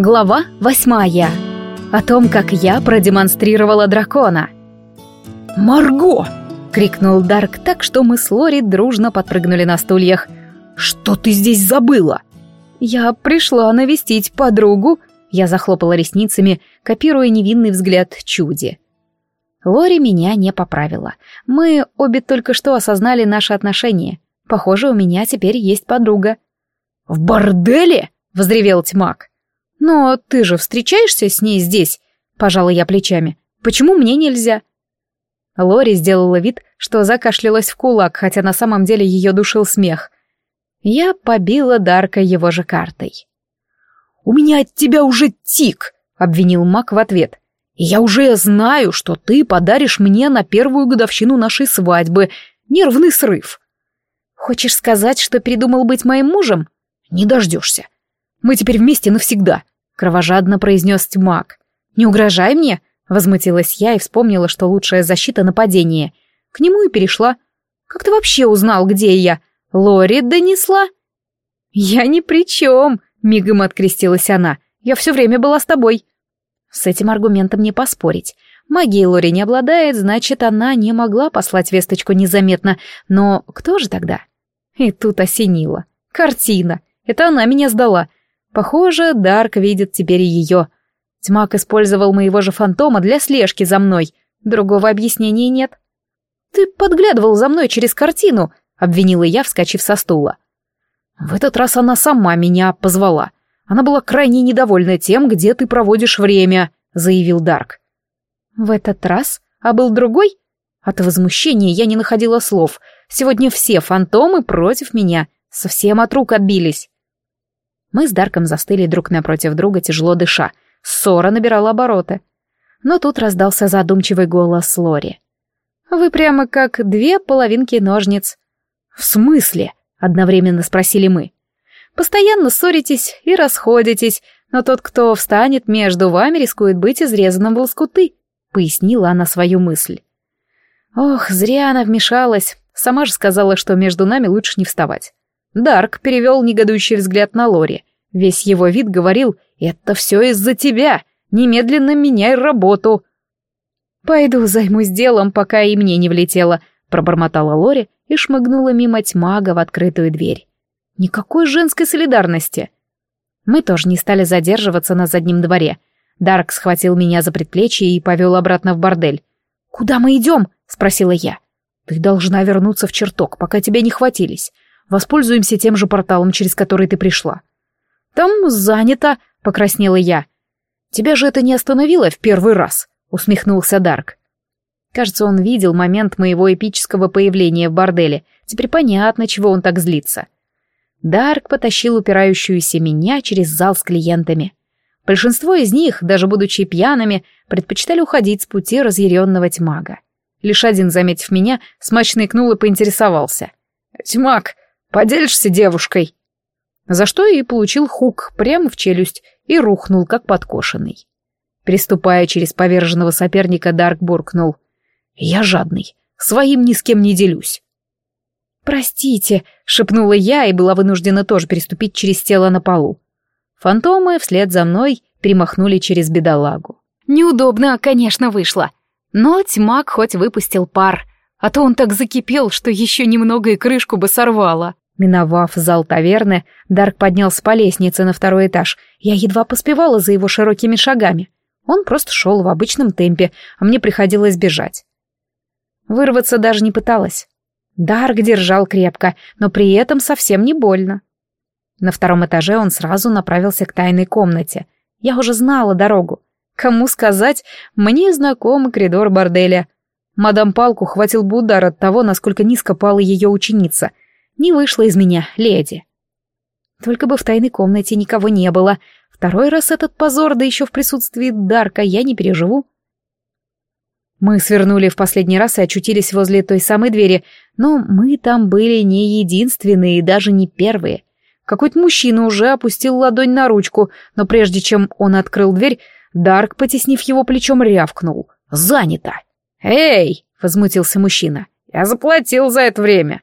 Глава восьмая. О том, как я продемонстрировала дракона. «Марго!» — крикнул Дарк так, что мы с Лори дружно подпрыгнули на стульях. «Что ты здесь забыла?» «Я пришла навестить подругу», — я захлопала ресницами, копируя невинный взгляд чуди. Лори меня не поправила. Мы обе только что осознали наши отношения. Похоже, у меня теперь есть подруга. «В борделе?» — взревел тьмак. «Но ты же встречаешься с ней здесь?» — пожала я плечами. «Почему мне нельзя?» Лори сделала вид, что закашлялась в кулак, хотя на самом деле ее душил смех. Я побила Дарка его же картой. «У меня от тебя уже тик!» — обвинил Мак в ответ. «И я уже знаю, что ты подаришь мне на первую годовщину нашей свадьбы нервный срыв». «Хочешь сказать, что передумал быть моим мужем?» «Не дождешься. Мы теперь вместе навсегда кровожадно произнес тьмак. «Не угрожай мне!» — возмутилась я и вспомнила, что лучшая защита — нападение. К нему и перешла. «Как ты вообще узнал, где я? Лори донесла?» «Я ни при чем!» — мигом открестилась она. «Я все время была с тобой». С этим аргументом не поспорить. Магией Лори не обладает, значит, она не могла послать весточку незаметно. Но кто же тогда? И тут осенило. Картина. Это она меня сдала. Похоже, Дарк видит теперь ее. Тьмак использовал моего же фантома для слежки за мной. Другого объяснения нет. «Ты подглядывал за мной через картину», — обвинила я, вскочив со стула. «В этот раз она сама меня позвала. Она была крайне недовольна тем, где ты проводишь время», — заявил Дарк. «В этот раз? А был другой?» От возмущения я не находила слов. Сегодня все фантомы против меня. Совсем от рук отбились. Мы с Дарком застыли друг напротив друга, тяжело дыша. Ссора набирала обороты. Но тут раздался задумчивый голос Лори. «Вы прямо как две половинки ножниц». «В смысле?» — одновременно спросили мы. «Постоянно ссоритесь и расходитесь, но тот, кто встанет между вами, рискует быть изрезанным в лоскуты», — пояснила она свою мысль. Ох, зря она вмешалась. Сама же сказала, что между нами лучше не вставать. Дарк перевел негодующий взгляд на Лори. Весь его вид говорил «Это все из-за тебя! Немедленно меняй работу!» «Пойду займусь делом, пока и мне не влетело», — пробормотала Лори и шмыгнула мимо тьмага в открытую дверь. «Никакой женской солидарности!» Мы тоже не стали задерживаться на заднем дворе. Дарк схватил меня за предплечье и повел обратно в бордель. «Куда мы идем?» — спросила я. «Ты должна вернуться в чертог, пока тебя не хватились. Воспользуемся тем же порталом, через который ты пришла. Там занято, покраснела я. Тебя же это не остановило в первый раз, усмехнулся Дарк. Кажется, он видел момент моего эпического появления в борделе. Теперь понятно, чего он так злится. Дарк потащил упирающуюся меня через зал с клиентами. Большинство из них, даже будучи пьяными, предпочитали уходить с пути разъяренного тьмага. Лишь один, заметив меня, смачно икнул и поинтересовался. «Тьмак, Поделишься девушкой?» За что и получил хук прямо в челюсть и рухнул, как подкошенный. Приступая через поверженного соперника, Дарк буркнул. «Я жадный, своим ни с кем не делюсь». «Простите», — шепнула я и была вынуждена тоже переступить через тело на полу. Фантомы вслед за мной перемахнули через бедолагу. Неудобно, конечно, вышло. Но тьмак хоть выпустил пар, а то он так закипел, что еще немного и крышку бы сорвало. Миновав зал таверны, Дарк поднялся по лестнице на второй этаж. Я едва поспевала за его широкими шагами. Он просто шел в обычном темпе, а мне приходилось бежать. Вырваться даже не пыталась. Дарк держал крепко, но при этом совсем не больно. На втором этаже он сразу направился к тайной комнате. Я уже знала дорогу. Кому сказать, мне знаком коридор борделя. Мадам Палку хватил бы удар от того, насколько низко пала ее ученица — не вышла из меня, леди. Только бы в тайной комнате никого не было. Второй раз этот позор, да еще в присутствии Дарка, я не переживу. Мы свернули в последний раз и очутились возле той самой двери, но мы там были не единственные и даже не первые. Какой-то мужчина уже опустил ладонь на ручку, но прежде чем он открыл дверь, Дарк, потеснив его плечом, рявкнул. «Занято!» «Эй!» — возмутился мужчина. «Я заплатил за это время!»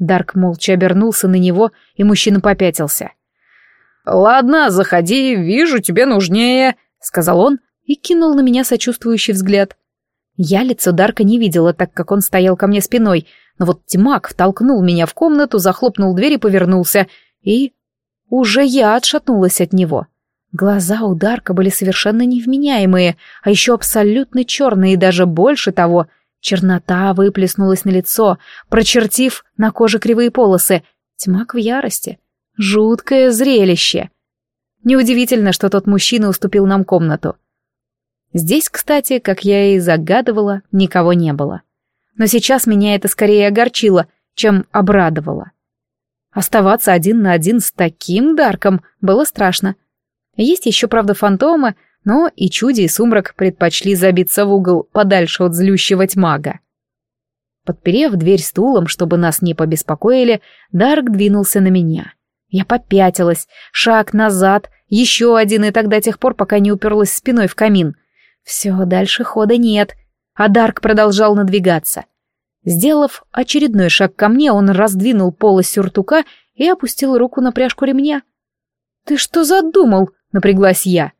Дарк молча обернулся на него, и мужчина попятился. «Ладно, заходи, вижу, тебе нужнее», — сказал он и кинул на меня сочувствующий взгляд. Я лицо Дарка не видела, так как он стоял ко мне спиной, но вот Тимак втолкнул меня в комнату, захлопнул дверь и повернулся, и... Уже я отшатнулась от него. Глаза у Дарка были совершенно невменяемые, а еще абсолютно черные, и даже больше того. Чернота выплеснулась на лицо, прочертив на коже кривые полосы. Тьмак в ярости. Жуткое зрелище. Неудивительно, что тот мужчина уступил нам комнату. Здесь, кстати, как я и загадывала, никого не было. Но сейчас меня это скорее огорчило, чем обрадовало. Оставаться один на один с таким Дарком было страшно. Есть еще, правда, фантомы, но и Чуди, и Сумрак предпочли забиться в угол подальше от злющего тьмага. Подперев дверь стулом, чтобы нас не побеспокоили, Дарк двинулся на меня. Я попятилась, шаг назад, еще один, и до тех пор, пока не уперлась спиной в камин. Все, дальше хода нет, а Дарк продолжал надвигаться. Сделав очередной шаг ко мне, он раздвинул полы сюртука и опустил руку на пряжку ремня. «Ты что задумал?» — напряглась я.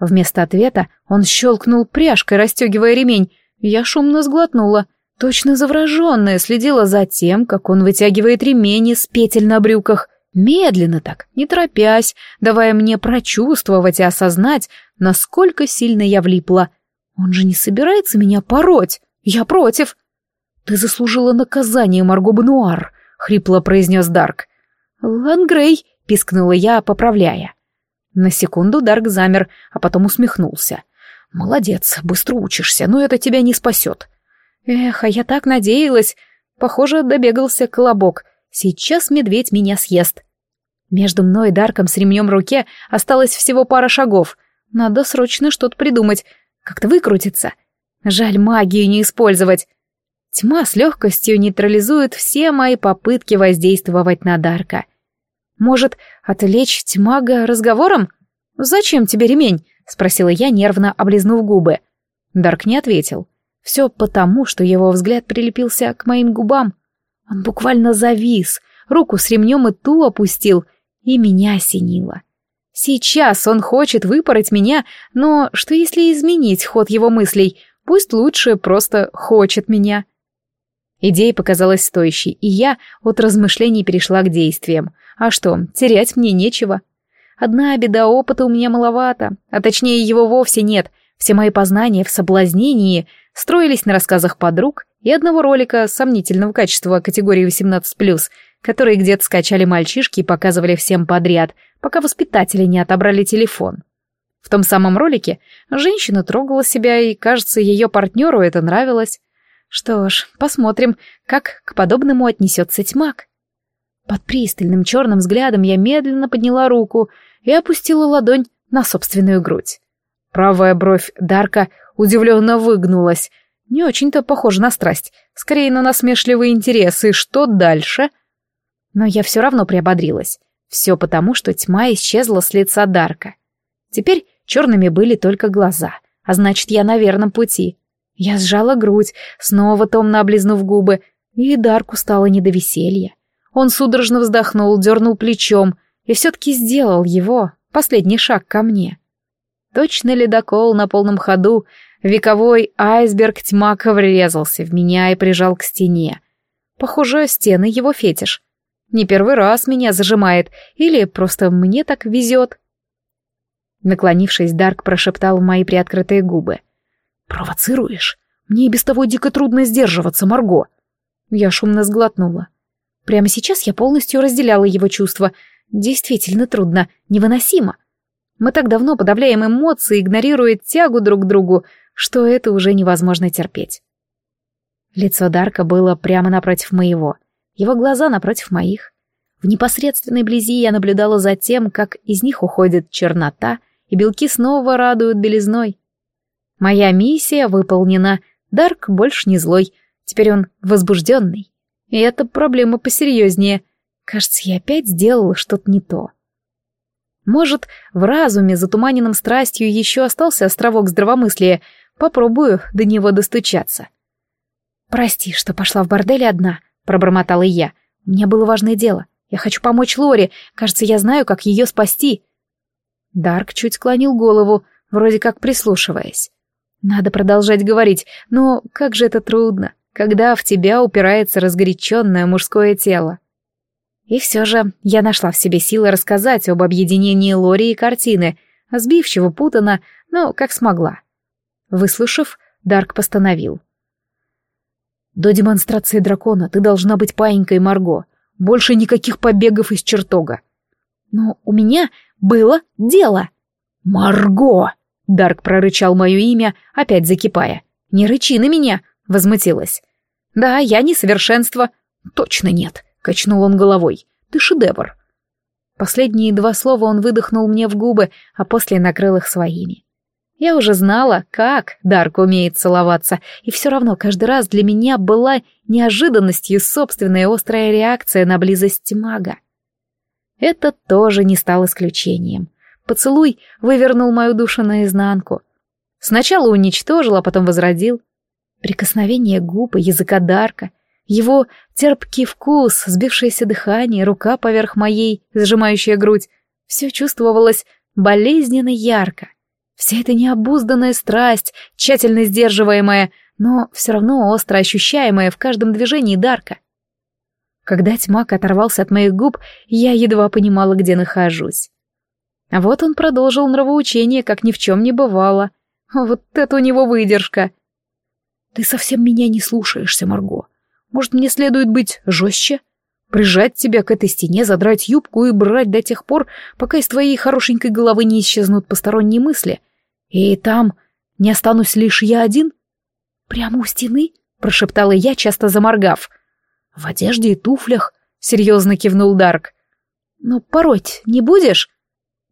Вместо ответа он щелкнул пряжкой, расстегивая ремень. Я шумно сглотнула. Точно завраженная следила за тем, как он вытягивает ремень из петель на брюках. Медленно так, не торопясь, давая мне прочувствовать и осознать, насколько сильно я влипла. Он же не собирается меня пороть. Я против. «Ты заслужила наказание, Марго Бануар», — хрипло произнес Дарк. «Лангрей», — пискнула я, поправляя. На секунду Дарк замер, а потом усмехнулся. «Молодец, быстро учишься, но это тебя не спасет». «Эх, а я так надеялась. Похоже, добегался колобок. Сейчас медведь меня съест». Между мной и Дарком с ремнем в руке осталось всего пара шагов. Надо срочно что-то придумать, как-то выкрутиться. Жаль магию не использовать. Тьма с легкостью нейтрализует все мои попытки воздействовать на Дарка. Может, отвлечь тьмага разговором? «Зачем тебе ремень?» — спросила я, нервно облизнув губы. Дарк не ответил. Все потому, что его взгляд прилепился к моим губам. Он буквально завис, руку с ремнем и ту опустил, и меня осенило. Сейчас он хочет выпороть меня, но что если изменить ход его мыслей? Пусть лучше просто хочет меня. Идея показалась стоящей, и я от размышлений перешла к действиям. А что, терять мне нечего. Одна беда опыта у меня маловато, а точнее его вовсе нет. Все мои познания в соблазнении строились на рассказах подруг и одного ролика сомнительного качества категории 18+, которые где-то скачали мальчишки и показывали всем подряд, пока воспитатели не отобрали телефон. В том самом ролике женщина трогала себя, и, кажется, ее партнеру это нравилось. Что ж, посмотрим, как к подобному отнесется тьмак. Под пристальным черным взглядом я медленно подняла руку и опустила ладонь на собственную грудь. Правая бровь Дарка удивленно выгнулась. Не очень-то похоже на страсть, скорее на насмешливые интересы. Что дальше? Но я все равно приободрилась. Все потому, что тьма исчезла с лица Дарка. Теперь черными были только глаза, а значит, я на верном пути. Я сжала грудь, снова томно облизнув губы, и Дарку стало не до веселья. Он судорожно вздохнул, дернул плечом и все-таки сделал его, последний шаг ко мне. Точно ледокол на полном ходу, вековой айсберг тьмака врезался в меня и прижал к стене. Похоже, стены его фетиш. Не первый раз меня зажимает, или просто мне так везет. Наклонившись, Дарк прошептал в мои приоткрытые губы — «Провоцируешь? Мне и без того дико трудно сдерживаться, Марго». Я шумно сглотнула. Прямо сейчас я полностью разделяла его чувства. Действительно трудно, невыносимо. Мы так давно подавляем эмоции, игнорируя тягу друг к другу, что это уже невозможно терпеть. Лицо Дарка было прямо напротив моего, его глаза напротив моих. В непосредственной близи я наблюдала за тем, как из них уходит чернота, и белки снова радуют белизной. Моя миссия выполнена. Дарк больше не злой. Теперь он возбужденный. И это проблема посерьезнее. Кажется, я опять сделала что-то не то. Может, в разуме, затуманенном страстью, еще остался островок здравомыслия. Попробую до него достучаться. «Прости, что пошла в бордель одна», — пробормотала я. «У меня было важное дело. Я хочу помочь Лоре. Кажется, я знаю, как ее спасти. Дарк чуть склонил голову, вроде как прислушиваясь. Надо продолжать говорить, но как же это трудно, когда в тебя упирается разгоряченное мужское тело. И все же я нашла в себе силы рассказать об объединении Лори и картины, сбившего путано, но как смогла. Выслушав, Дарк постановил. «До демонстрации дракона ты должна быть паинькой Марго. Больше никаких побегов из чертога». «Но у меня было дело». «Марго!» — Дарк прорычал мое имя, опять закипая. «Не рычи на меня!» — возмутилась. «Да, я не совершенство». «Точно нет», — качнул он головой. «Ты шедевр». Последние два слова он выдохнул мне в губы, а после накрыл их своими. Я уже знала, как Дарк умеет целоваться, и все равно каждый раз для меня была неожиданностью собственная острая реакция на близость мага. Это тоже не стал исключением. Поцелуй вывернул мою душу наизнанку. Сначала уничтожил, а потом возродил. Прикосновение губ и языка Дарка, его терпкий вкус, сбившееся дыхание, рука поверх моей, сжимающая грудь, все чувствовалось болезненно ярко — Вся эта необузданная страсть, тщательно сдерживаемая, но все равно остро ощущаемая в каждом движении Дарка. Когда тьмак оторвался от моих губ, я едва понимала, где нахожусь. А вот он продолжил нравоучение, как ни в чем не бывало. Вот это у него выдержка. «Ты совсем меня не слушаешься, Марго. Может, мне следует быть жестче?» Прижать тебя к этой стене, задрать юбку и брать до тех пор, пока из твоей хорошенькой головы не исчезнут посторонние мысли, и там не останусь лишь я один? Прямо у стены? Прошептала я, часто заморгав. В одежде и туфлях, серьезно кивнул Дарк. Но пороть не будешь?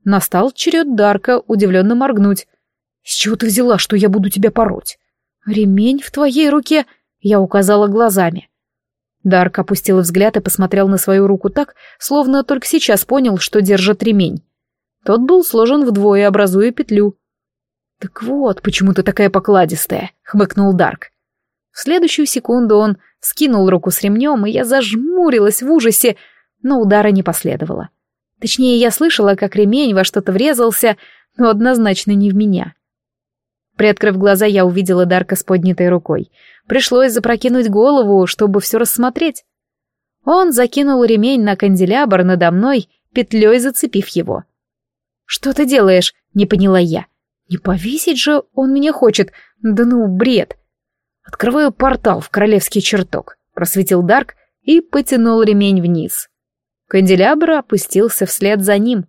Настал черед Дарка удивленно моргнуть. С чего ты взяла, что я буду тебя пороть? Ремень в твоей руке, я указала глазами. Дарк опустил взгляд и посмотрел на свою руку так, словно только сейчас понял, что держит ремень. Тот был сложен вдвое, образуя петлю. «Так вот, почему ты такая покладистая», — хмыкнул Дарк. В следующую секунду он скинул руку с ремнем, и я зажмурилась в ужасе, но удара не последовало. Точнее, я слышала, как ремень во что-то врезался, но однозначно не в меня. Приоткрыв глаза, я увидела Дарка с поднятой рукой. Пришлось запрокинуть голову, чтобы все рассмотреть. Он закинул ремень на канделябр надо мной, петлей зацепив его. «Что ты делаешь?» — не поняла я. Не повесить же он меня хочет. Да ну, бред. Открываю портал в королевский чертог. Просветил Дарк и потянул ремень вниз. Канделябр опустился вслед за ним.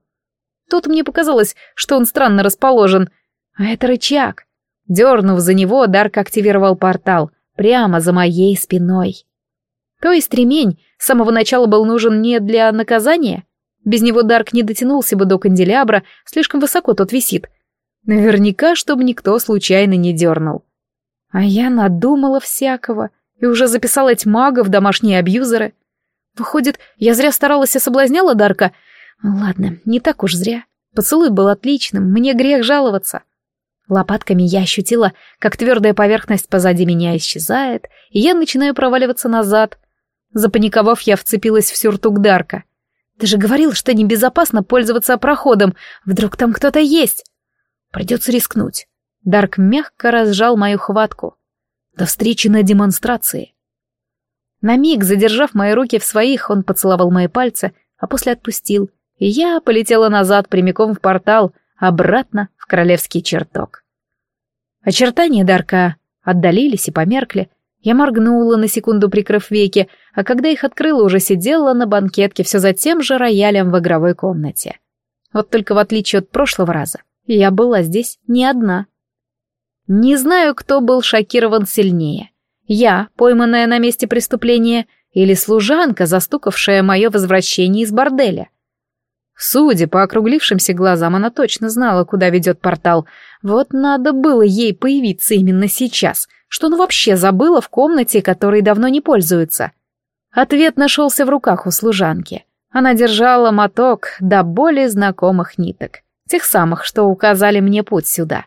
Тут мне показалось, что он странно расположен. А это рычаг. Дернув за него, Дарк активировал портал прямо за моей спиной. То есть ремень с самого начала был нужен не для наказания? Без него Дарк не дотянулся бы до канделябра, слишком высоко тот висит — Наверняка, чтобы никто случайно не дернул. А я надумала всякого и уже записала тьмага в домашние абьюзеры. Выходит, я зря старалась и соблазняла Дарка? Ладно, не так уж зря. Поцелуй был отличным, мне грех жаловаться. Лопатками я ощутила, как твердая поверхность позади меня исчезает, и я начинаю проваливаться назад. Запаниковав, я вцепилась в сюртук Дарка. Ты же говорил, что небезопасно пользоваться проходом. Вдруг там кто-то есть? Придется рискнуть. Дарк мягко разжал мою хватку. До встречи на демонстрации. На миг, задержав мои руки в своих, он поцеловал мои пальцы, а после отпустил, и я полетела назад прямиком в портал, обратно в королевский чертог. Очертания Дарка отдалились и померкли. Я моргнула на секунду, прикрыв веки, а когда их открыла, уже сидела на банкетке все за тем же роялем в игровой комнате. Вот только в отличие от прошлого раза, я была здесь не одна. Не знаю, кто был шокирован сильнее. Я, пойманная на месте преступления, или служанка, застукавшая мое возвращение из борделя. Судя по округлившимся глазам, она точно знала, куда ведет портал. Вот надо было ей появиться именно сейчас, что она вообще забыла в комнате, которой давно не пользуется. Ответ нашелся в руках у служанки. Она держала моток до более знакомых ниток. Тех самых, что указали мне путь сюда.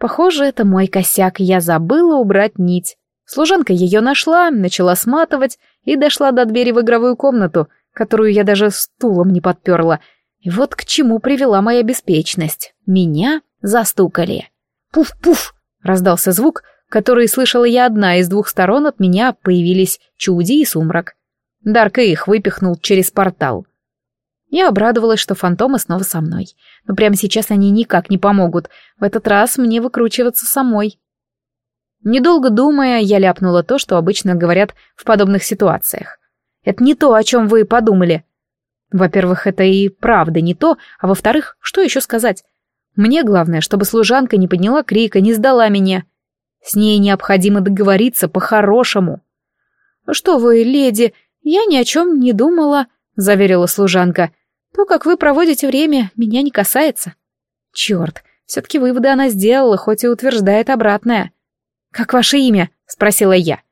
Похоже, это мой косяк, я забыла убрать нить. Служанка ее нашла, начала сматывать и дошла до двери в игровую комнату, которую я даже стулом не подперла. И вот к чему привела моя беспечность. Меня застукали. «Пуф-пуф!» — раздался звук, который слышала я одна, из двух сторон от меня появились Чуди и Сумрак. Дарка их выпихнул через портал. Я обрадовалась, что фантомы снова со мной. Но прямо сейчас они никак не помогут. В этот раз мне выкручиваться самой. Недолго думая, я ляпнула то, что обычно говорят в подобных ситуациях. Это не то, о чем вы подумали. Во-первых, это и правда не то, а во-вторых, что еще сказать? Мне главное, чтобы служанка не подняла крика, не сдала меня. С ней необходимо договориться по-хорошему. «Что вы, леди, я ни о чем не думала», — заверила служанка. «То, как вы проводите время, меня не касается». «Черт, все-таки выводы она сделала, хоть и утверждает обратное». «Как ваше имя?» — спросила я.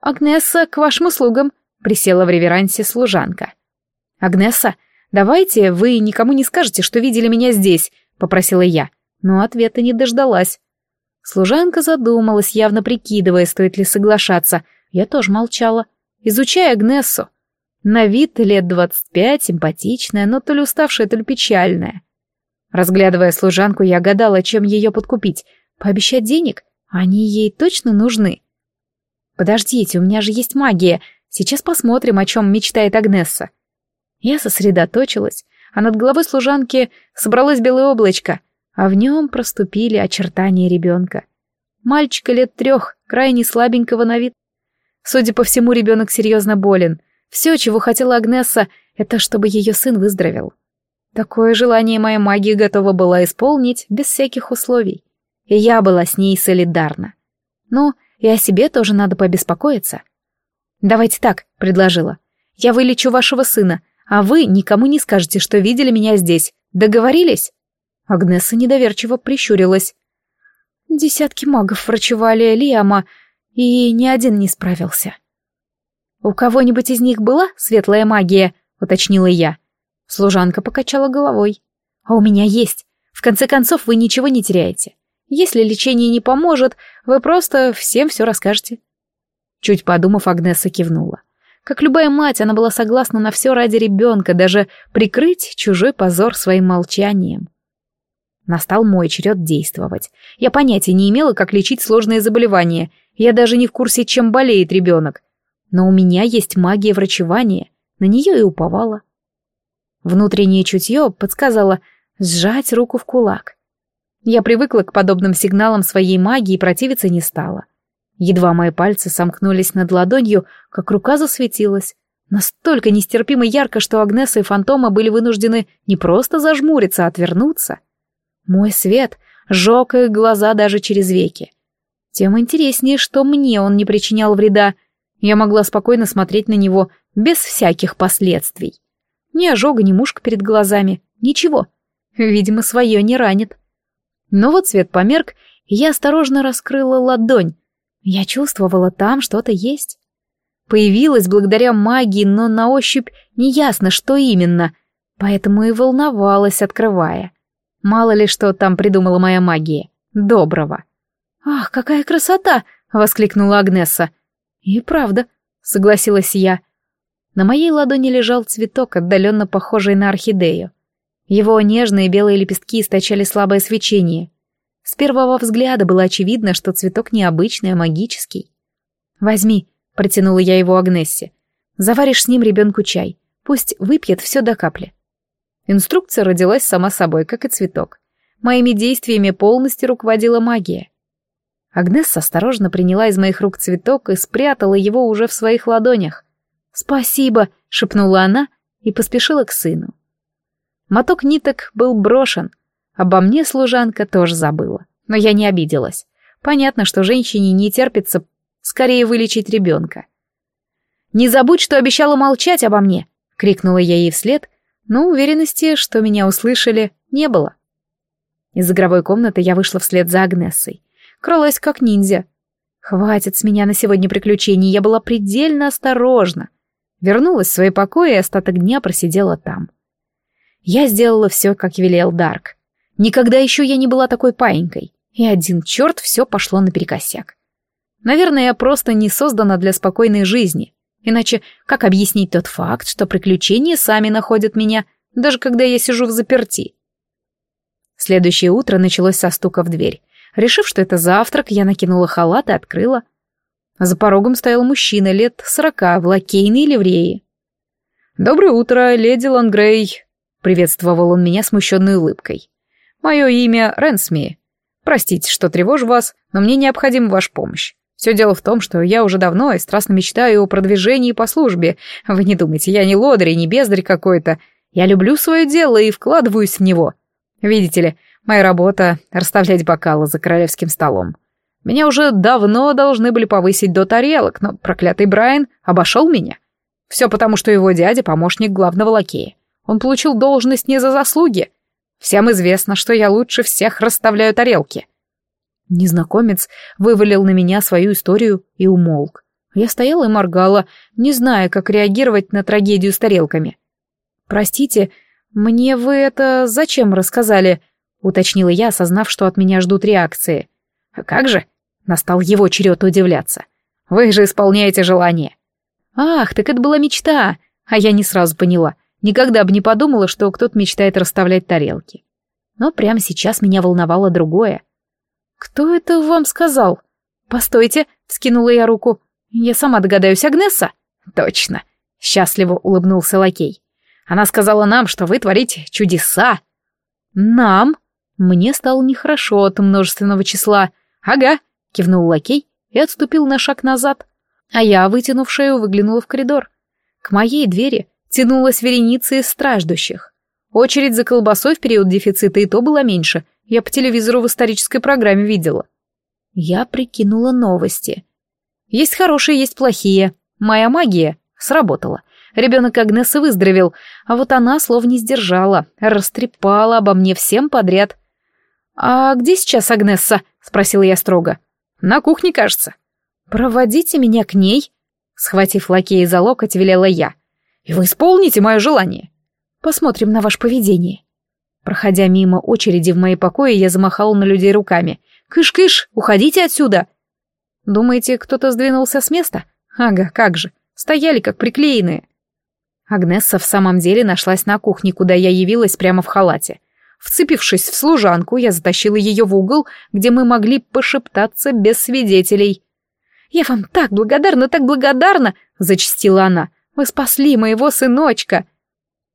«Агнесса, к вашим услугам», — присела в реверансе служанка. «Агнесса, давайте вы никому не скажете, что видели меня здесь», — попросила я, но ответа не дождалась. Служанка задумалась, явно прикидывая, стоит ли соглашаться. Я тоже молчала, изучая Агнессу. На вид лет двадцать пять, симпатичная, но то ли уставшая, то ли печальная. Разглядывая служанку, я гадала, чем ее подкупить. Пообещать денег? Они ей точно нужны. Подождите, у меня же есть магия. Сейчас посмотрим, о чем мечтает Агнесса. Я сосредоточилась, а над головой служанки собралось белое облачко, а в нем проступили очертания ребенка. Мальчика лет трех, крайне слабенького на вид. Судя по всему, ребенок серьезно болен. Все, чего хотела Агнесса, это чтобы ее сын выздоровел. Такое желание моя магия готова была исполнить без всяких условий и я была с ней солидарна. Ну, и о себе тоже надо побеспокоиться. «Давайте так», — предложила. «Я вылечу вашего сына, а вы никому не скажете, что видели меня здесь. Договорились?» Агнеса недоверчиво прищурилась. «Десятки магов врачевали Лиама, и ни один не справился». «У кого-нибудь из них была светлая магия?» — уточнила я. Служанка покачала головой. «А у меня есть. В конце концов, вы ничего не теряете. Если лечение не поможет, вы просто всем все расскажете». Чуть подумав, Агнеса кивнула. Как любая мать, она была согласна на все ради ребенка, даже прикрыть чужой позор своим молчанием. Настал мой черед действовать. Я понятия не имела, как лечить сложные заболевания. Я даже не в курсе, чем болеет ребенок. Но у меня есть магия врачевания. На нее и уповала. Внутреннее чутье подсказало сжать руку в кулак. Я привыкла к подобным сигналам своей магии и противиться не стала. Едва мои пальцы сомкнулись над ладонью, как рука засветилась. Настолько нестерпимо ярко, что Агнеса и Фантома были вынуждены не просто зажмуриться, а отвернуться. Мой свет жег их глаза даже через веки. Тем интереснее, что мне он не причинял вреда. Я могла спокойно смотреть на него без всяких последствий. Ни ожога, ни мушка перед глазами, ничего. Видимо, свое не ранит. Но вот свет померк, и я осторожно раскрыла ладонь. Я чувствовала, там что-то есть. Появилась благодаря магии, но на ощупь неясно, что именно, поэтому и волновалась, открывая. Мало ли что там придумала моя магия. Доброго. «Ах, какая красота!» — воскликнула Агнеса. «И правда», — согласилась я. На моей ладони лежал цветок, отдаленно похожий на орхидею. Его нежные белые лепестки источали слабое свечение. С первого взгляда было очевидно, что цветок необычный, а магический. «Возьми», — протянула я его Агнессе. «Заваришь с ним ребенку чай. Пусть выпьет все до капли». Инструкция родилась сама собой, как и цветок. Моими действиями полностью руководила магия. Агнесса осторожно приняла из моих рук цветок и спрятала его уже в своих ладонях. «Спасибо», — шепнула она и поспешила к сыну. Моток ниток был брошен. Обо мне служанка тоже забыла. Но я не обиделась. Понятно, что женщине не терпится скорее вылечить ребенка. «Не забудь, что обещала молчать обо мне!» — крикнула я ей вслед, но уверенности, что меня услышали, не было. Из игровой комнаты я вышла вслед за Агнессой. Кралась как ниндзя. Хватит с меня на сегодня приключений, я была предельно осторожна. Вернулась в свои покои и остаток дня просидела там. Я сделала все, как велел Дарк. Никогда еще я не была такой паинькой. И один черт все пошло наперекосяк. Наверное, я просто не создана для спокойной жизни. Иначе как объяснить тот факт, что приключения сами находят меня, даже когда я сижу в заперти? Следующее утро началось со стука в дверь. Решив, что это завтрак, я накинула халат и открыла. За порогом стоял мужчина лет сорока в лакейной ливреи. «Доброе утро, леди Лангрей», — приветствовал он меня смущенной улыбкой. «Мое имя Ренсми. Простите, что тревожу вас, но мне необходима ваша помощь. Все дело в том, что я уже давно и страстно мечтаю о продвижении по службе. Вы не думайте, я не лодырь не бездарь какой-то. Я люблю свое дело и вкладываюсь в него. Видите ли, моя работа — расставлять бокалы за королевским столом. Меня уже давно должны были повысить до тарелок, но проклятый Брайан обошел меня. Все потому, что его дядя — помощник главного лакея. Он получил должность не за заслуги. Всем известно, что я лучше всех расставляю тарелки. Незнакомец вывалил на меня свою историю и умолк. Я стояла и моргала, не зная, как реагировать на трагедию с тарелками. «Простите, мне вы это зачем рассказали?» — уточнила я, осознав, что от меня ждут реакции. «А как же?» — настал его черед удивляться. «Вы же исполняете желание». «Ах, так это была мечта!» А я не сразу поняла. Никогда бы не подумала, что кто-то мечтает расставлять тарелки. Но прямо сейчас меня волновало другое. «Кто это вам сказал?» «Постойте», — вскинула я руку. «Я сама догадаюсь, Агнесса?» «Точно», — счастливо улыбнулся лакей. «Она сказала нам, что вы творите чудеса». «Нам?» Мне стало нехорошо от множественного числа. «Ага», — кивнул лакей и отступил на шаг назад. А я, вытянув шею, выглянула в коридор. К моей двери тянулась вереница из страждущих. Очередь за колбасой в период дефицита и то была меньше — я по телевизору в исторической программе видела. Я прикинула новости. Есть хорошие, есть плохие. Моя магия сработала. Ребенок Агнесы выздоровел, а вот она слов не сдержала, растрепала обо мне всем подряд. «А где сейчас Агнесса?» — спросила я строго. «На кухне, кажется». «Проводите меня к ней», — схватив лакея за локоть, велела я. «И вы исполните мое желание». «Посмотрим на ваше поведение». Проходя мимо очереди в мои покои, я замахала на людей руками. «Кыш-кыш, уходите отсюда!» «Думаете, кто-то сдвинулся с места?» «Ага, как же, стояли как приклеенные». Агнесса в самом деле нашлась на кухне, куда я явилась прямо в халате. Вцепившись в служанку, я затащила ее в угол, где мы могли пошептаться без свидетелей. «Я вам так благодарна, так благодарна!» — зачастила она. «Вы спасли моего сыночка!»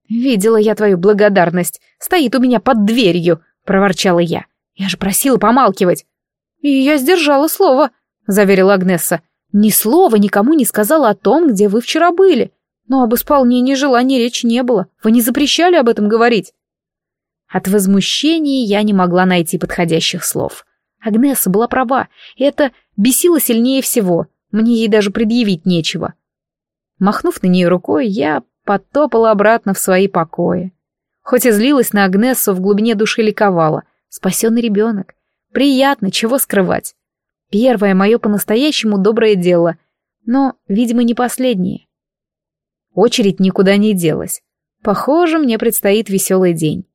«Видела я твою благодарность. Стоит у меня под дверью», — проворчала я. «Я же просила помалкивать». «И я сдержала слово», — заверила Агнесса. «Ни слова никому не сказала о том, где вы вчера были. Но об исполнении желаний речи не было. Вы не запрещали об этом говорить». От возмущения я не могла найти подходящих слов. Агнесса была права, и это бесило сильнее всего. Мне ей даже предъявить нечего. Махнув на нее рукой, я потопала обратно в свои покои. Хоть и злилась на Агнессу, в глубине души ликовала. Спасенный ребенок. Приятно, чего скрывать. Первое мое по-настоящему доброе дело, но, видимо, не последнее. Очередь никуда не делась. Похоже, мне предстоит веселый день.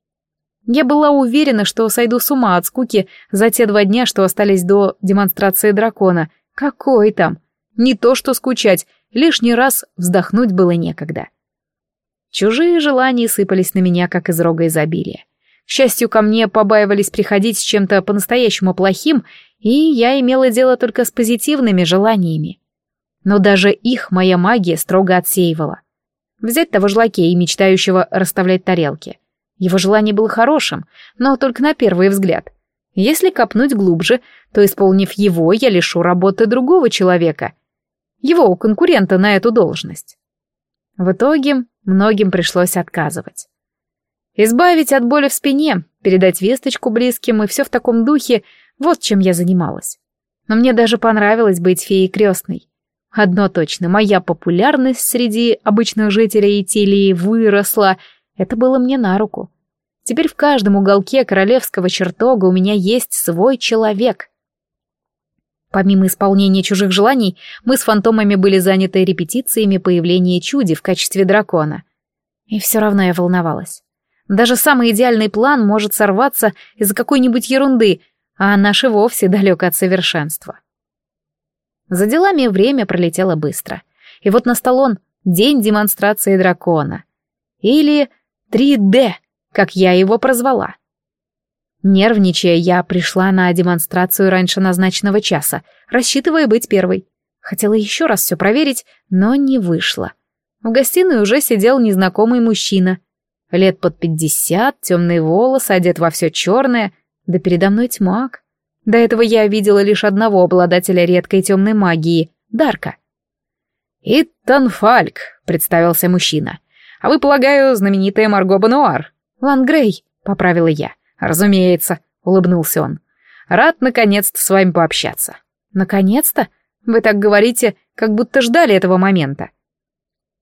Я была уверена, что сойду с ума от скуки за те два дня, что остались до демонстрации дракона. Какой там? Не то что скучать, лишний раз вздохнуть было некогда. Чужие желания сыпались на меня, как из рога изобилия. К счастью, ко мне побаивались приходить с чем-то по-настоящему плохим, и я имела дело только с позитивными желаниями. Но даже их моя магия строго отсеивала. Взять того жлакея, мечтающего расставлять тарелки. Его желание было хорошим, но только на первый взгляд. Если копнуть глубже, то, исполнив его, я лишу работы другого человека, его конкурента на эту должность. В итоге многим пришлось отказывать. Избавить от боли в спине, передать весточку близким и все в таком духе, вот чем я занималась. Но мне даже понравилось быть феей крестной. Одно точно, моя популярность среди обычных жителей Итилии выросла, это было мне на руку. Теперь в каждом уголке королевского чертога у меня есть свой человек. Помимо исполнения чужих желаний, мы с фантомами были заняты репетициями появления чуди в качестве дракона. И все равно я волновалась. Даже самый идеальный план может сорваться из-за какой-нибудь ерунды, а наш и вовсе далек от совершенства. За делами время пролетело быстро. И вот настал он, день демонстрации дракона. Или 3D, как я его прозвала. Нервничая, я пришла на демонстрацию раньше назначенного часа, рассчитывая быть первой. Хотела еще раз все проверить, но не вышло. В гостиной уже сидел незнакомый мужчина. Лет под пятьдесят, темные волосы, одет во все черное, да передо мной тьмак. До этого я видела лишь одного обладателя редкой темной магии — Дарка. «Иттан Фальк», — представился мужчина. «А вы, полагаю, знаменитая Марго Бануар?» «Лангрей», — поправила я. «Разумеется», — улыбнулся он. «Рад наконец-то с вами пообщаться». «Наконец-то? Вы так говорите, как будто ждали этого момента».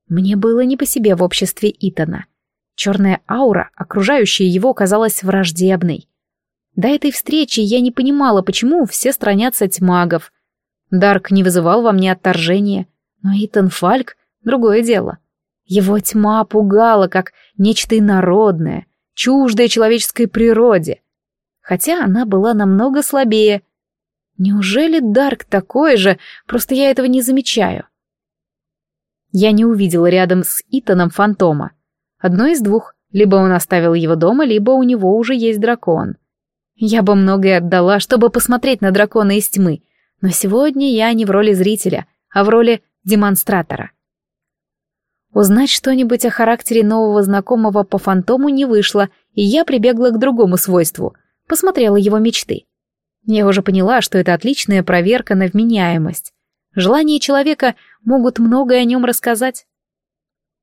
Мне было не по себе в обществе Итана. Черная аура, окружающая его, казалась враждебной. До этой встречи я не понимала, почему все странятся тьмагов. Дарк не вызывал во мне отторжения, но Итан Фальк — другое дело. Его тьма пугала, как нечто инородное, чуждое человеческой природе. Хотя она была намного слабее. Неужели Дарк такой же, просто я этого не замечаю? Я не увидела рядом с Итаном фантома. Одно из двух. Либо он оставил его дома, либо у него уже есть дракон. Я бы многое отдала, чтобы посмотреть на дракона из тьмы, но сегодня я не в роли зрителя, а в роли демонстратора. Узнать что-нибудь о характере нового знакомого по фантому не вышло, и я прибегла к другому свойству, посмотрела его мечты. Я уже поняла, что это отличная проверка на вменяемость. Желания человека могут многое о нем рассказать.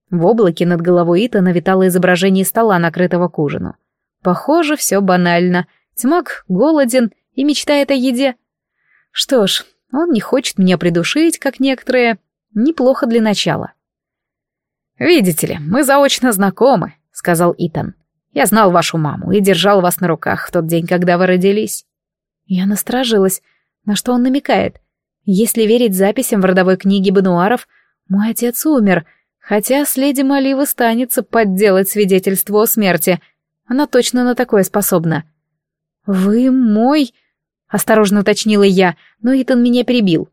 В облаке над головой Итана витало изображение стола, накрытого к ужину. Похоже, все банально — Тьмак голоден и мечтает о еде. Что ж, он не хочет меня придушить, как некоторые. Неплохо для начала. «Видите ли, мы заочно знакомы», — сказал Итан. «Я знал вашу маму и держал вас на руках в тот день, когда вы родились». Я насторожилась. На что он намекает? Если верить записям в родовой книге Бануаров, мой отец умер, хотя с леди Маливы станется подделать свидетельство о смерти. Она точно на такое способна. «Вы мой...» — осторожно уточнила я, но Итан меня перебил.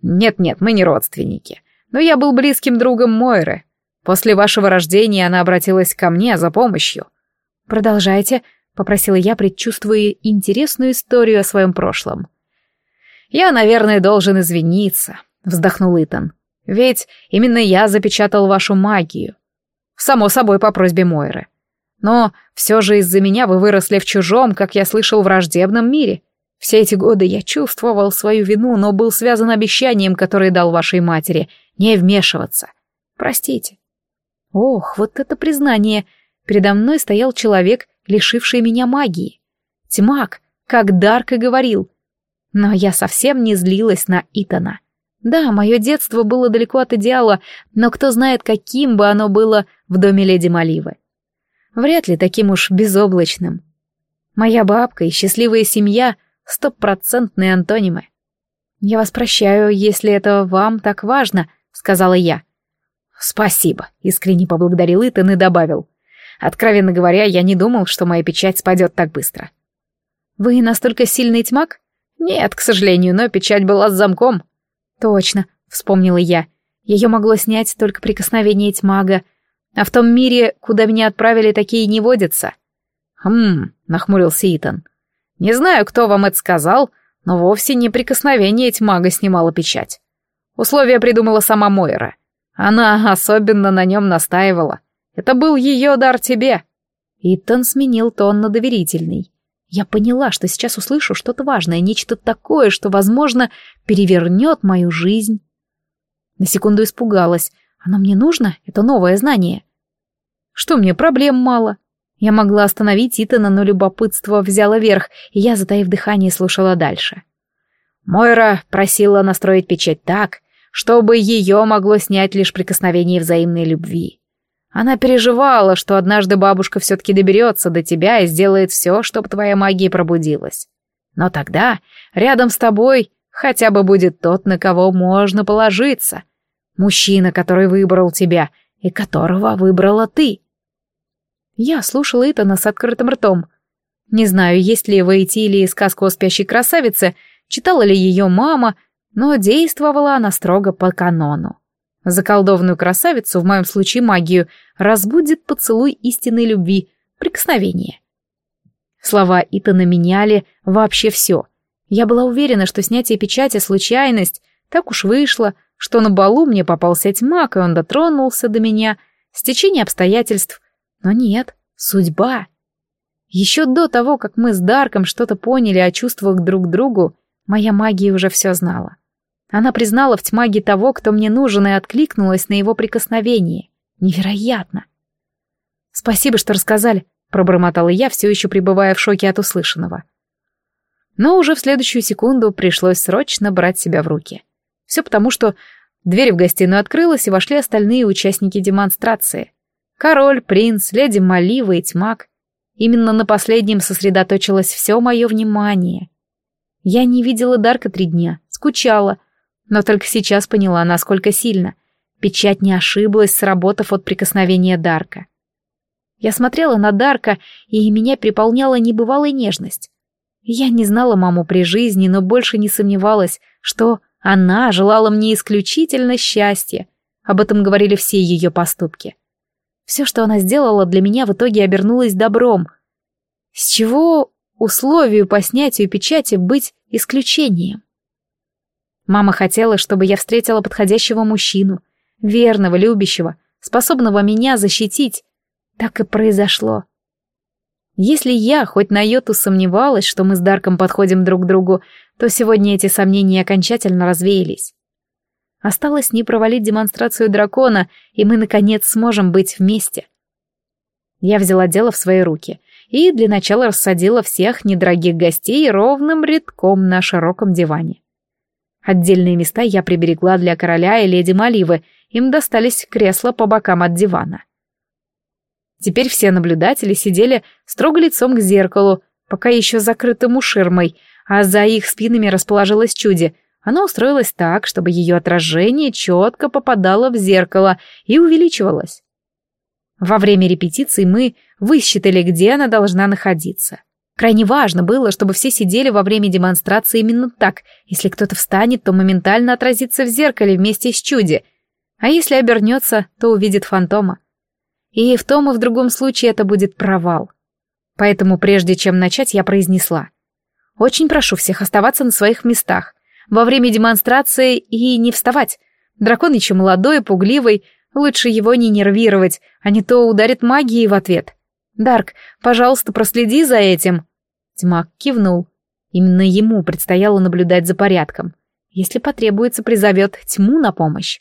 «Нет-нет, мы не родственники. Но я был близким другом Мойры. После вашего рождения она обратилась ко мне за помощью». «Продолжайте», — попросила я, предчувствуя интересную историю о своем прошлом. «Я, наверное, должен извиниться», — вздохнул Итан. «Ведь именно я запечатал вашу магию. Само собой, по просьбе Мойры. Но все же из-за меня вы выросли в чужом, как я слышал, враждебном мире. Все эти годы я чувствовал свою вину, но был связан обещанием, которое дал вашей матери, не вмешиваться. Простите. Ох, вот это признание. Передо мной стоял человек, лишивший меня магии. Тьмак, как Дарк и говорил. Но я совсем не злилась на Итана. Да, мое детство было далеко от идеала, но кто знает, каким бы оно было в доме леди Маливы. Вряд ли таким уж безоблачным. Моя бабка и счастливая семья — стопроцентные антонимы. «Я вас прощаю, если это вам так важно», — сказала я. «Спасибо», — искренне поблагодарил Итан и добавил. «Откровенно говоря, я не думал, что моя печать спадет так быстро». «Вы настолько сильный тьмак?» «Нет, к сожалению, но печать была с замком». «Точно», — вспомнила я. Ее могло снять только прикосновение тьмага, а в том мире, куда меня отправили, такие не водятся. Хм, нахмурился Итан. Не знаю, кто вам это сказал, но вовсе не прикосновение тьмага снимала печать. Условия придумала сама Мойра. Она особенно на нем настаивала. Это был ее дар тебе. Итан сменил тон на доверительный. Я поняла, что сейчас услышу что-то важное, нечто такое, что, возможно, перевернет мою жизнь. На секунду испугалась, оно мне нужно? Это новое знание. Что мне, проблем мало? Я могла остановить Итана, но любопытство взяло верх, и я, затаив дыхание, слушала дальше. Мойра просила настроить печать так, чтобы ее могло снять лишь прикосновение взаимной любви. Она переживала, что однажды бабушка все-таки доберется до тебя и сделает все, чтобы твоя магия пробудилась. Но тогда рядом с тобой хотя бы будет тот, на кого можно положиться, Мужчина, который выбрал тебя и которого выбрала ты. Я слушала Итана с открытым ртом. Не знаю, есть ли в Эйтилии сказку о спящей красавице, читала ли ее мама, но действовала она строго по канону. Заколдованную красавицу, в моем случае магию, разбудит поцелуй истинной любви, прикосновение. Слова Итана меняли вообще все. Я была уверена, что снятие печати — случайность. Так уж вышло, что на балу мне попался тьмак, и он дотронулся до меня. Стечение обстоятельств. Но нет, судьба. Еще до того, как мы с Дарком что-то поняли о чувствах друг к другу, моя магия уже все знала. Она признала в тьмаге того, кто мне нужен, и откликнулась на его прикосновение. Невероятно! «Спасибо, что рассказали», — пробормотала я, все еще пребывая в шоке от услышанного. Но уже в следующую секунду пришлось срочно брать себя в руки. Все потому, что дверь в гостиную открылась, и вошли остальные участники демонстрации. Король, принц, леди Малива и тьмак. Именно на последнем сосредоточилось все мое внимание. Я не видела Дарка три дня, скучала, но только сейчас поняла, насколько сильно. Печать не ошиблась, сработав от прикосновения Дарка. Я смотрела на Дарка, и меня переполняла небывалая нежность. Я не знала маму при жизни, но больше не сомневалась, что она желала мне исключительно счастья. Об этом говорили все ее поступки. Все, что она сделала для меня, в итоге обернулось добром. С чего условию по снятию печати быть исключением? Мама хотела, чтобы я встретила подходящего мужчину, верного, любящего, способного меня защитить. Так и произошло. Если я хоть на йоту сомневалась, что мы с Дарком подходим друг к другу, то сегодня эти сомнения окончательно развеялись. Осталось не провалить демонстрацию дракона, и мы, наконец, сможем быть вместе. Я взяла дело в свои руки и для начала рассадила всех недорогих гостей ровным рядком на широком диване. Отдельные места я приберегла для короля и леди Маливы, им достались кресла по бокам от дивана. Теперь все наблюдатели сидели строго лицом к зеркалу, пока еще закрытому ширмой, а за их спинами расположилось чуди, она устроилась так, чтобы ее отражение четко попадало в зеркало и увеличивалось. Во время репетиции мы высчитали, где она должна находиться. Крайне важно было, чтобы все сидели во время демонстрации именно так. Если кто-то встанет, то моментально отразится в зеркале вместе с чуди. А если обернется, то увидит фантома. И в том и в другом случае это будет провал. Поэтому прежде чем начать, я произнесла. «Очень прошу всех оставаться на своих местах во время демонстрации и не вставать. Дракон еще молодой, пугливый, лучше его не нервировать, а не то ударит магией в ответ. Дарк, пожалуйста, проследи за этим. Тьмак кивнул. Именно ему предстояло наблюдать за порядком. Если потребуется, призовет тьму на помощь.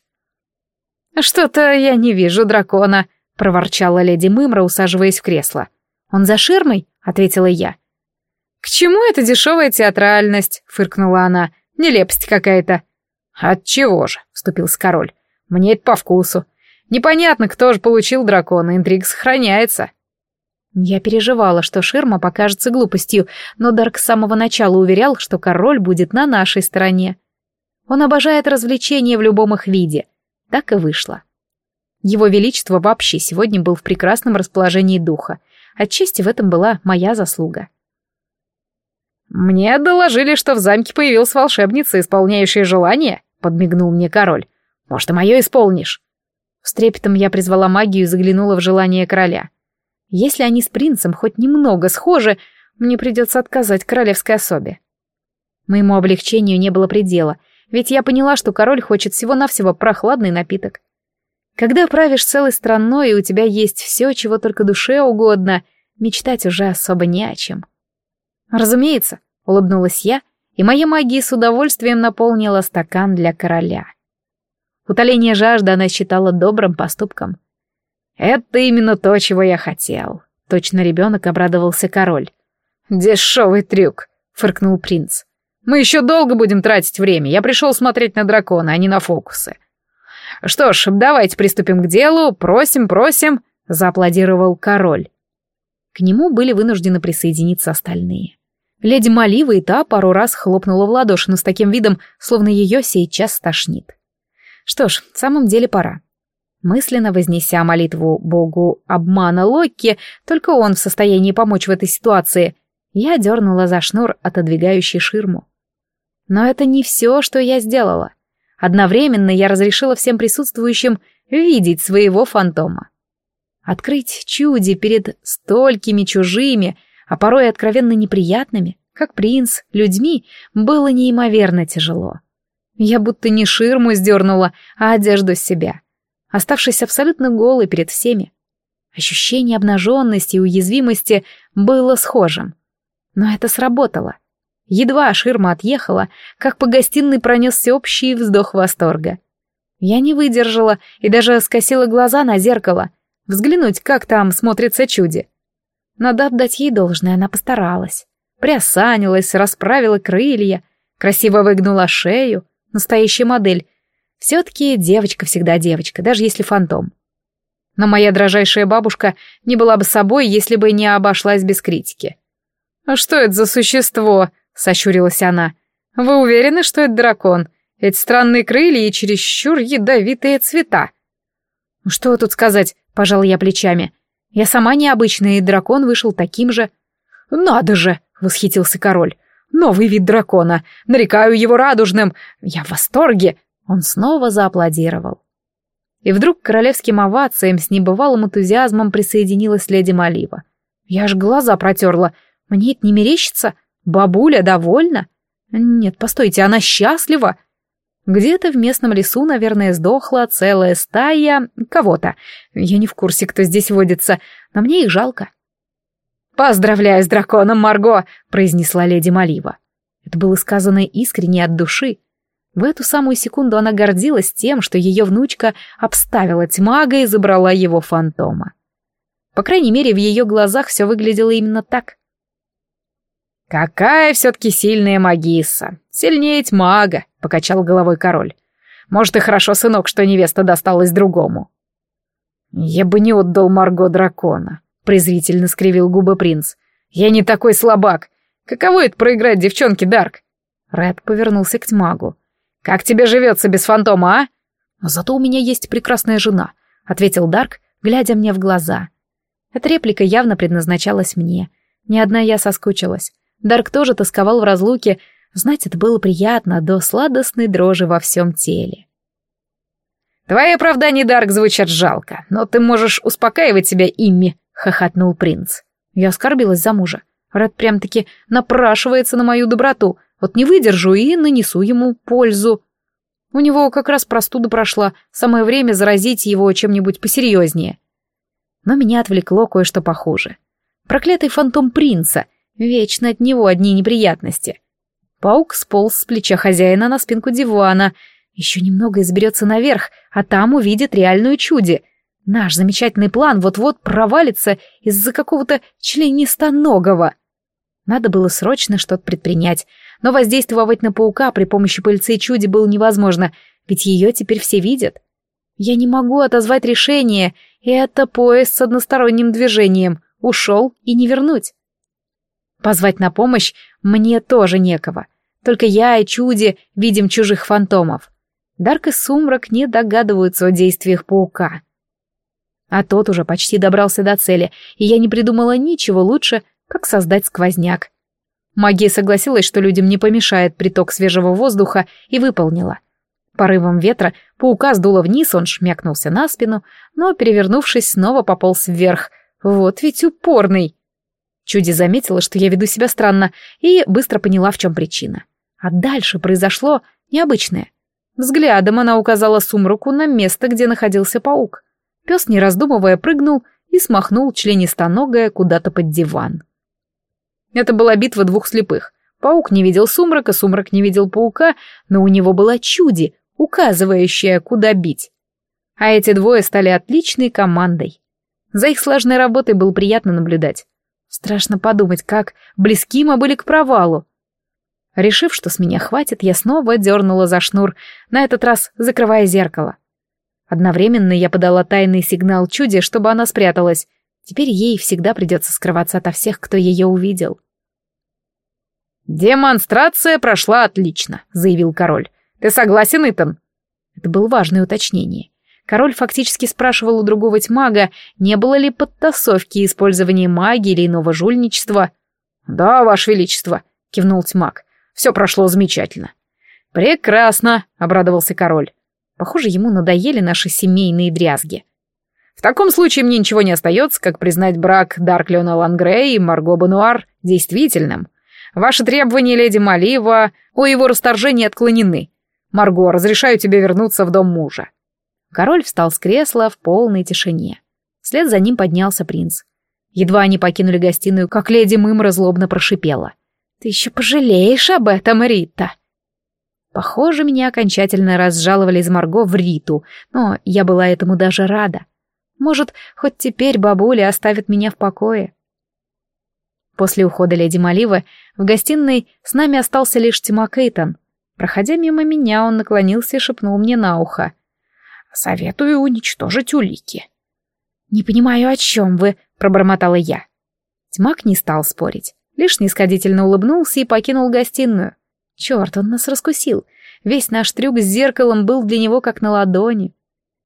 «Что-то я не вижу дракона», — проворчала леди Мымра, усаживаясь в кресло. «Он за ширмой?» — ответила я. «К чему эта дешевая театральность?» — фыркнула она. Нелепость какая-то. Отчего же, вступился король. Мне это по вкусу. Непонятно, кто же получил дракона, интриг сохраняется. Я переживала, что ширма покажется глупостью, но Дарк с самого начала уверял, что король будет на нашей стороне. Он обожает развлечения в любом их виде. Так и вышло. Его Величество вообще сегодня был в прекрасном расположении духа. Отчасти в этом была моя заслуга. «Мне доложили, что в замке появилась волшебница, исполняющая желание», — подмигнул мне король. «Может, и мое исполнишь?» С трепетом я призвала магию и заглянула в желание короля. Если они с принцем хоть немного схожи, мне придется отказать королевской особе. Моему облегчению не было предела, ведь я поняла, что король хочет всего-навсего прохладный напиток. Когда правишь целой страной, и у тебя есть все, чего только душе угодно, мечтать уже особо не о чем. «Разумеется», — улыбнулась я, и моя магия с удовольствием наполнила стакан для короля. Утоление жажды она считала добрым поступком. «Это именно то, чего я хотел», — точно ребенок обрадовался король. «Дешевый трюк», — фыркнул принц. «Мы еще долго будем тратить время. Я пришел смотреть на дракона, а не на фокусы». «Что ж, давайте приступим к делу. Просим, просим», — зааплодировал король. К нему были вынуждены присоединиться остальные. Леди Малива и та пару раз хлопнула в ладоши, но с таким видом, словно ее сейчас стошнит. Что ж, в самом деле пора. Мысленно вознеся молитву богу обмана Локки, только он в состоянии помочь в этой ситуации, я дернула за шнур, отодвигающий ширму. Но это не все, что я сделала. Одновременно я разрешила всем присутствующим видеть своего фантома. Открыть чуди перед столькими чужими, а порой откровенно неприятными, как принц, людьми, было неимоверно тяжело. Я будто не ширму сдернула, а одежду с себя, оставшись абсолютно голой перед всеми. Ощущение обнаженности и уязвимости было схожим. Но это сработало. Едва ширма отъехала, как по гостиной пронесся общий вздох восторга. Я не выдержала и даже скосила глаза на зеркало, взглянуть, как там смотрится чуди. Надо отдать ей должное, она постаралась. Приосанилась, расправила крылья, красиво выгнула шею, настоящая модель. Все-таки девочка всегда девочка, даже если фантом. Но моя дрожайшая бабушка не была бы собой, если бы не обошлась без критики. «А что это за существо?» — сощурилась она. «Вы уверены, что это дракон? Эти странные крылья и чересчур ядовитые цвета». «Что тут сказать?» — пожал я плечами. «Я сама необычная, и дракон вышел таким же». «Надо же!» — восхитился король. «Новый вид дракона! Нарекаю его радужным! Я в восторге!» Он снова зааплодировал. И вдруг к королевским овациям с небывалым энтузиазмом присоединилась леди Малива. Я аж глаза протерла. Мне это не мерещится? Бабуля довольна? Нет, постойте, она счастлива. Где-то в местном лесу, наверное, сдохла целая стая кого-то. Я не в курсе, кто здесь водится, но мне их жалко. «Поздравляю с драконом, Марго!» — произнесла леди Малива. Это было сказано искренне от души. В эту самую секунду она гордилась тем, что ее внучка обставила тьмага и забрала его фантома. По крайней мере, в ее глазах все выглядело именно так. «Какая все-таки сильная магисса! Сильнее тьмага!» — покачал головой король. «Может, и хорошо, сынок, что невеста досталась другому». «Я бы не отдал Марго дракона», — презрительно скривил губы принц. «Я не такой слабак. Каково это проиграть девчонке, Дарк?» Рэд повернулся к тьмагу. «Как тебе живется без фантома, а?» «Зато у меня есть прекрасная жена», — ответил Дарк, глядя мне в глаза. Эта реплика явно предназначалась мне. Ни одна я соскучилась. Дарк тоже тосковал в разлуке. Знать это было приятно, до сладостной дрожи во всем теле. «Твои оправдания, Дарк, звучат жалко, но ты можешь успокаивать себя ими», — хохотнул принц. Я оскорбилась за мужа. Ред прям-таки напрашивается на мою доброту — вот не выдержу и нанесу ему пользу. У него как раз простуда прошла, самое время заразить его чем-нибудь посерьезнее. Но меня отвлекло кое-что похуже. Проклятый фантом принца, вечно от него одни неприятности. Паук сполз с плеча хозяина на спинку дивана, еще немного изберется наверх, а там увидит реальную чуди. Наш замечательный план вот-вот провалится из-за какого-то членистоногого. Надо было срочно что-то предпринять, но воздействовать на паука при помощи пыльцы чуди было невозможно, ведь ее теперь все видят. Я не могу отозвать решение, это поезд с односторонним движением. Ушел и не вернуть. Позвать на помощь мне тоже некого. Только я и Чуди видим чужих фантомов. Дарк и Сумрак не догадываются о действиях паука. А тот уже почти добрался до цели, и я не придумала ничего лучше, как создать сквозняк. Магия согласилась, что людям не помешает приток свежего воздуха, и выполнила. Порывом ветра паука сдуло вниз, он шмякнулся на спину, но, перевернувшись, снова пополз вверх. Вот ведь упорный. Чуди заметила, что я веду себя странно, и быстро поняла, в чем причина. А дальше произошло необычное. Взглядом она указала сумраку на место, где находился паук. Пес, не раздумывая, прыгнул и смахнул членистоногое куда-то под диван. Это была битва двух слепых. Паук не видел сумрака, сумрак не видел паука, но у него была чуди, указывающая, куда бить. А эти двое стали отличной командой. За их сложной работой было приятно наблюдать. Страшно подумать, как близки мы были к провалу. Решив, что с меня хватит, я снова дернула за шнур, на этот раз закрывая зеркало. Одновременно я подала тайный сигнал чуде, чтобы она спряталась, Теперь ей всегда придется скрываться ото всех, кто ее увидел. «Демонстрация прошла отлично», — заявил король. «Ты согласен, Итан?» Это было важное уточнение. Король фактически спрашивал у другого тьмага, не было ли подтасовки использования магии или иного жульничества. «Да, ваше величество», — кивнул тьмак. «Все прошло замечательно. «Прекрасно!» — обрадовался король. Похоже, ему надоели наши семейные дрязги. В таком случае мне ничего не остается, как признать брак Дарклиона Лангрей и Марго Бануар действительным. Ваши требования, леди Малива, о его расторжении отклонены. Марго, разрешаю тебе вернуться в дом мужа». Король встал с кресла в полной тишине. Вслед за ним поднялся принц. Едва они покинули гостиную, как леди Мымра злобно прошипела. «Ты еще пожалеешь об этом, Рита!» Похоже, меня окончательно разжаловали из Марго в Риту, но я была этому даже рада. Может, хоть теперь бабуля оставит меня в покое. После ухода леди Маливы в гостиной с нами остался лишь Тима Кейтон. Проходя мимо меня, он наклонился и шепнул мне на ухо. «Советую уничтожить улики». «Не понимаю, о чем вы», — пробормотала я. Тьмак не стал спорить, лишь нисходительно улыбнулся и покинул гостиную. Черт, он нас раскусил. Весь наш трюк с зеркалом был для него как на ладони.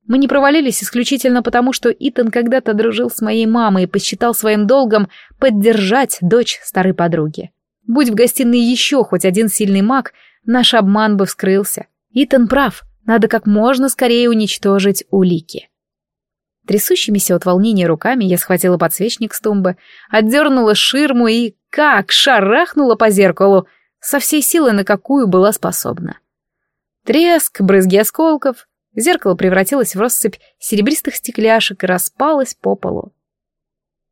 Мы не провалились исключительно потому, что Итан когда-то дружил с моей мамой и посчитал своим долгом поддержать дочь старой подруги. Будь в гостиной еще хоть один сильный маг, наш обман бы вскрылся. Итан прав, надо как можно скорее уничтожить улики. Трясущимися от волнения руками я схватила подсвечник с тумбы, отдернула ширму и как шарахнула по зеркалу, со всей силы, на какую была способна. Треск, брызги осколков, зеркало превратилось в россыпь серебристых стекляшек и распалось по полу.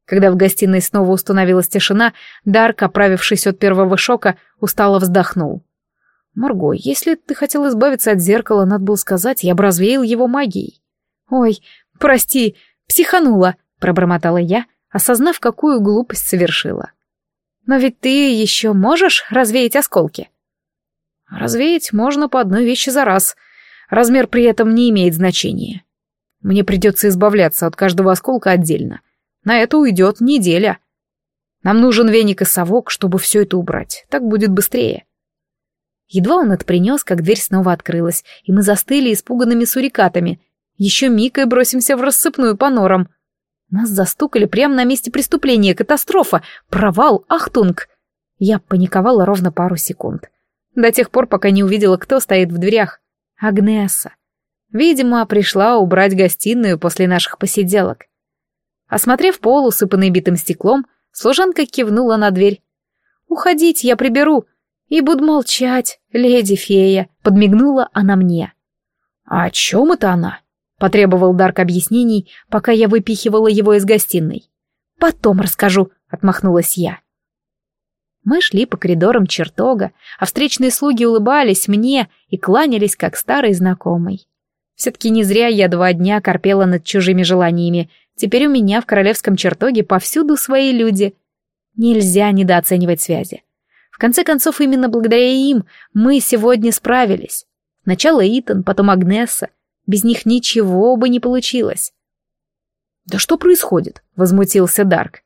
Когда в гостиной снова установилась тишина, Дарк, оправившись от первого шока, устало вздохнул. «Марго, если ты хотел избавиться от зеркала, надо было сказать, я бы развеял его магией». «Ой, прости, психанула», — пробормотала я, осознав, какую глупость совершила. «Но ведь ты еще можешь развеять осколки?» «Развеять можно по одной вещи за раз. Размер при этом не имеет значения. Мне придется избавляться от каждого осколка отдельно. На это уйдет неделя. Нам нужен веник и совок, чтобы все это убрать. Так будет быстрее». Едва он это принес, как дверь снова открылась, и мы застыли испуганными сурикатами. Еще миг и бросимся в рассыпную по норам. Нас застукали прямо на месте преступления. Катастрофа. Провал. Ахтунг. Я паниковала ровно пару секунд. До тех пор, пока не увидела, кто стоит в дверях. Агнеса. Видимо, пришла убрать гостиную после наших посиделок. Осмотрев пол, усыпанный битым стеклом, служанка кивнула на дверь. «Уходите, я приберу. И буду молчать, леди-фея», — подмигнула она мне. «А о чем это она?» — потребовал Дарк объяснений, пока я выпихивала его из гостиной. «Потом расскажу», — отмахнулась я. Мы шли по коридорам чертога, а встречные слуги улыбались мне и кланялись, как старый знакомый. Все-таки не зря я два дня корпела над чужими желаниями. Теперь у меня в королевском чертоге повсюду свои люди. Нельзя недооценивать связи. В конце концов, именно благодаря им мы сегодня справились. Сначала Итан, потом Агнесса. Без них ничего бы не получилось. «Да что происходит?» — возмутился Дарк.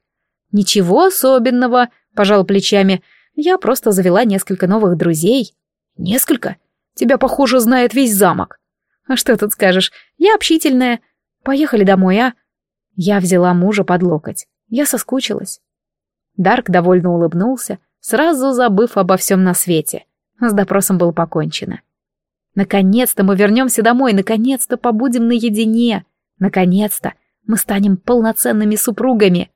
«Ничего особенного», Пожал плечами. Я просто завела несколько новых друзей. Несколько? Тебя, похоже, знает весь замок. А что тут скажешь? Я общительная. Поехали домой, а? Я взяла мужа под локоть. Я соскучилась. Дарк довольно улыбнулся, сразу забыв обо всем на свете. С допросом было покончено. Наконец-то мы вернемся домой, наконец-то побудем наедине. Наконец-то мы станем полноценными супругами.